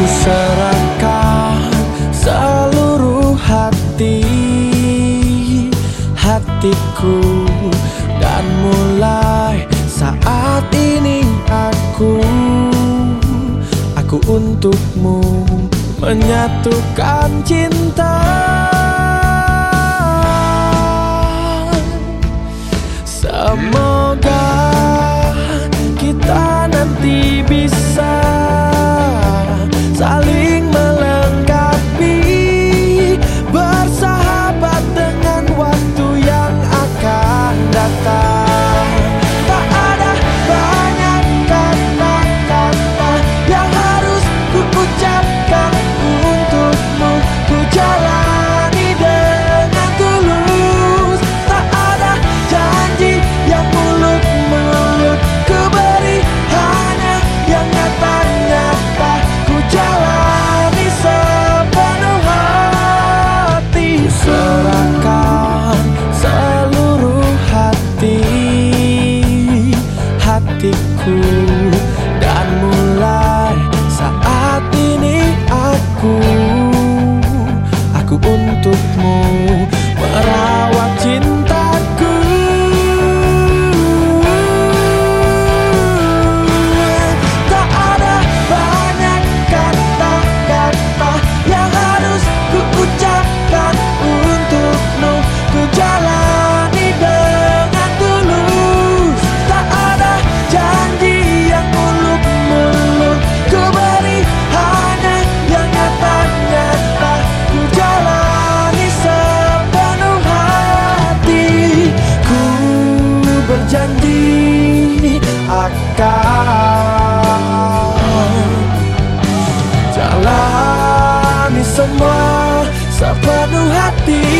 Ku serahkan seluruh hati Hatiku. Dan mulai saat ini aku Aku untukmu Menyatukan cinta Oh. 第